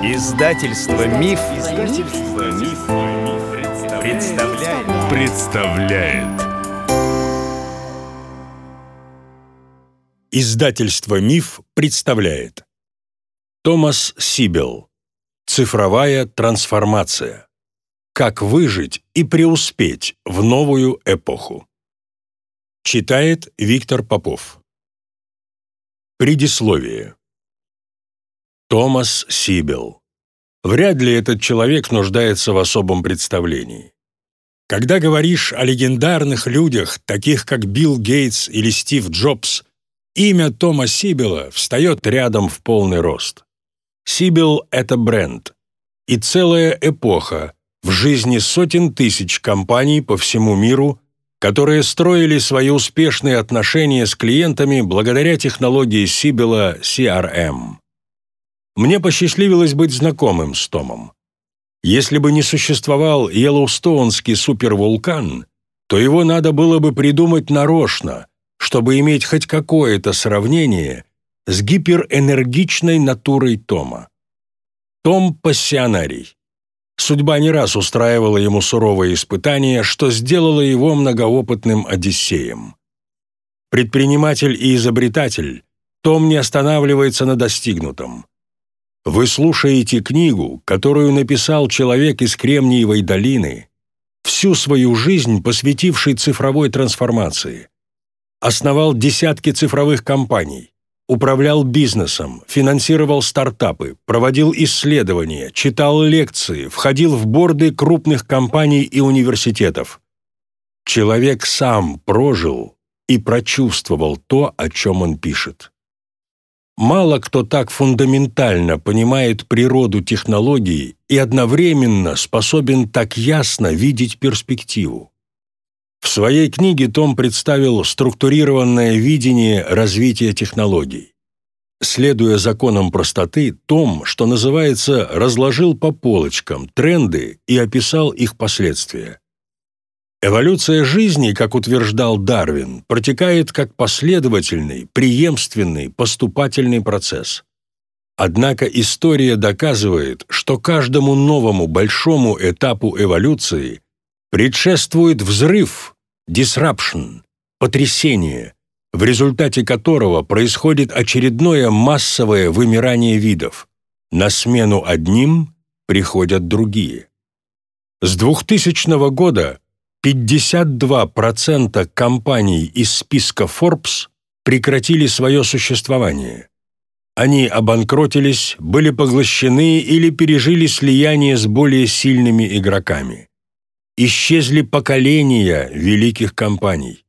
Издательство Миф, Издательство Миф, представляет. представляет. Издательство Миф представляет. Томас Сибел. Цифровая трансформация. Как выжить и преуспеть в новую эпоху. Читает Виктор Попов. Предисловие. Томас Сибел. Вряд ли этот человек нуждается в особом представлении. Когда говоришь о легендарных людях, таких как Билл Гейтс или Стив Джобс, имя Тома Сибела встает рядом в полный рост. Сибел — это бренд и целая эпоха в жизни сотен тысяч компаний по всему миру, которые строили свои успешные отношения с клиентами благодаря технологии Сибела CRM. Мне посчастливилось быть знакомым с Томом. Если бы не существовал Йеллоустоунский супервулкан, то его надо было бы придумать нарочно, чтобы иметь хоть какое-то сравнение с гиперэнергичной натурой Тома. Том – пассионарий. Судьба не раз устраивала ему суровые испытания, что сделало его многоопытным одиссеем. Предприниматель и изобретатель, Том не останавливается на достигнутом. Вы слушаете книгу, которую написал человек из Кремниевой долины, всю свою жизнь посвятивший цифровой трансформации. Основал десятки цифровых компаний, управлял бизнесом, финансировал стартапы, проводил исследования, читал лекции, входил в борды крупных компаний и университетов. Человек сам прожил и прочувствовал то, о чем он пишет. Мало кто так фундаментально понимает природу технологий и одновременно способен так ясно видеть перспективу. В своей книге Том представил структурированное видение развития технологий. Следуя законам простоты, Том, что называется, разложил по полочкам тренды и описал их последствия. Эволюция жизни, как утверждал Дарвин, протекает как последовательный, преемственный, поступательный процесс. Однако история доказывает, что каждому новому большому этапу эволюции предшествует взрыв, disruption, потрясение, в результате которого происходит очередное массовое вымирание видов. На смену одним приходят другие. С 2000 года 52% компаний из списка Forbes прекратили свое существование. Они обанкротились, были поглощены или пережили слияние с более сильными игроками. Исчезли поколения великих компаний.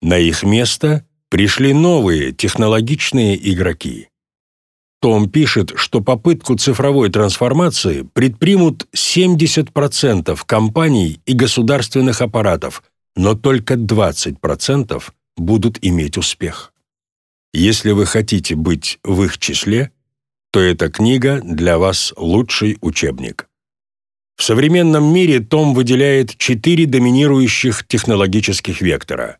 На их место пришли новые технологичные игроки. Том пишет, что попытку цифровой трансформации предпримут 70% компаний и государственных аппаратов, но только 20% будут иметь успех. Если вы хотите быть в их числе, то эта книга для вас лучший учебник. В современном мире Том выделяет четыре доминирующих технологических вектора.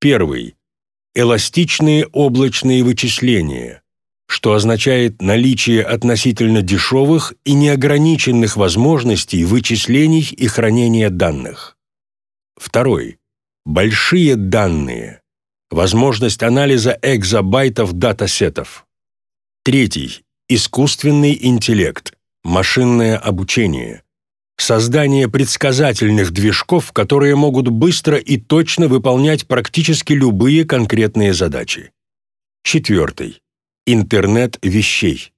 Первый – эластичные облачные вычисления – что означает наличие относительно дешевых и неограниченных возможностей вычислений и хранения данных. Второй. Большие данные. Возможность анализа экзобайтов датасетов. Третий. Искусственный интеллект. Машинное обучение. Создание предсказательных движков, которые могут быстро и точно выполнять практически любые конкретные задачи. Четвертый интернет вещей,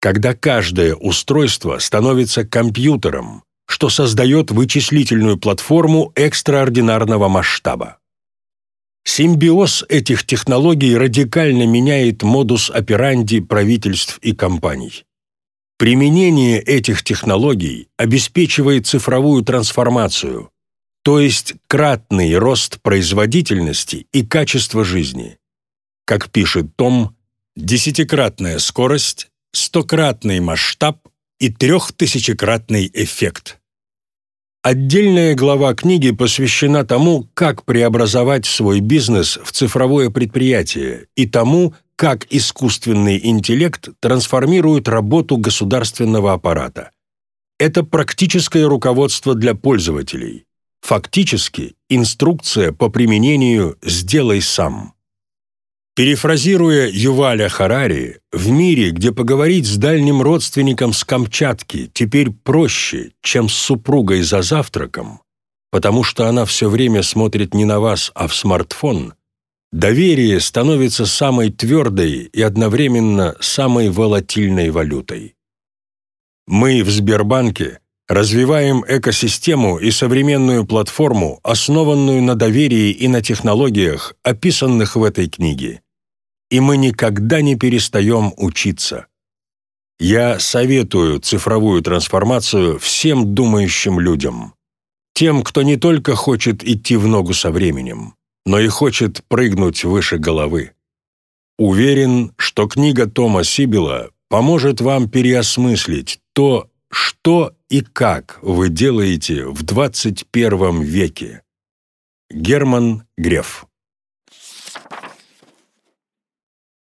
когда каждое устройство становится компьютером, что создает вычислительную платформу экстраординарного масштаба. Симбиоз этих технологий радикально меняет модус операнди правительств и компаний. Применение этих технологий обеспечивает цифровую трансформацию, то есть кратный рост производительности и качества жизни. Как пишет Том, десятикратная скорость, стократный масштаб и трехтысячекратный эффект. Отдельная глава книги посвящена тому, как преобразовать свой бизнес в цифровое предприятие и тому, как искусственный интеллект трансформирует работу государственного аппарата. Это практическое руководство для пользователей. Фактически, инструкция по применению «сделай сам». Перефразируя Юваля Харари, в мире, где поговорить с дальним родственником с Камчатки теперь проще, чем с супругой за завтраком, потому что она все время смотрит не на вас, а в смартфон, доверие становится самой твердой и одновременно самой волатильной валютой. Мы в Сбербанке развиваем экосистему и современную платформу, основанную на доверии и на технологиях, описанных в этой книге и мы никогда не перестаем учиться. Я советую цифровую трансформацию всем думающим людям. Тем, кто не только хочет идти в ногу со временем, но и хочет прыгнуть выше головы. Уверен, что книга Тома Сибила поможет вам переосмыслить то, что и как вы делаете в 21 веке. Герман Греф